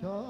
저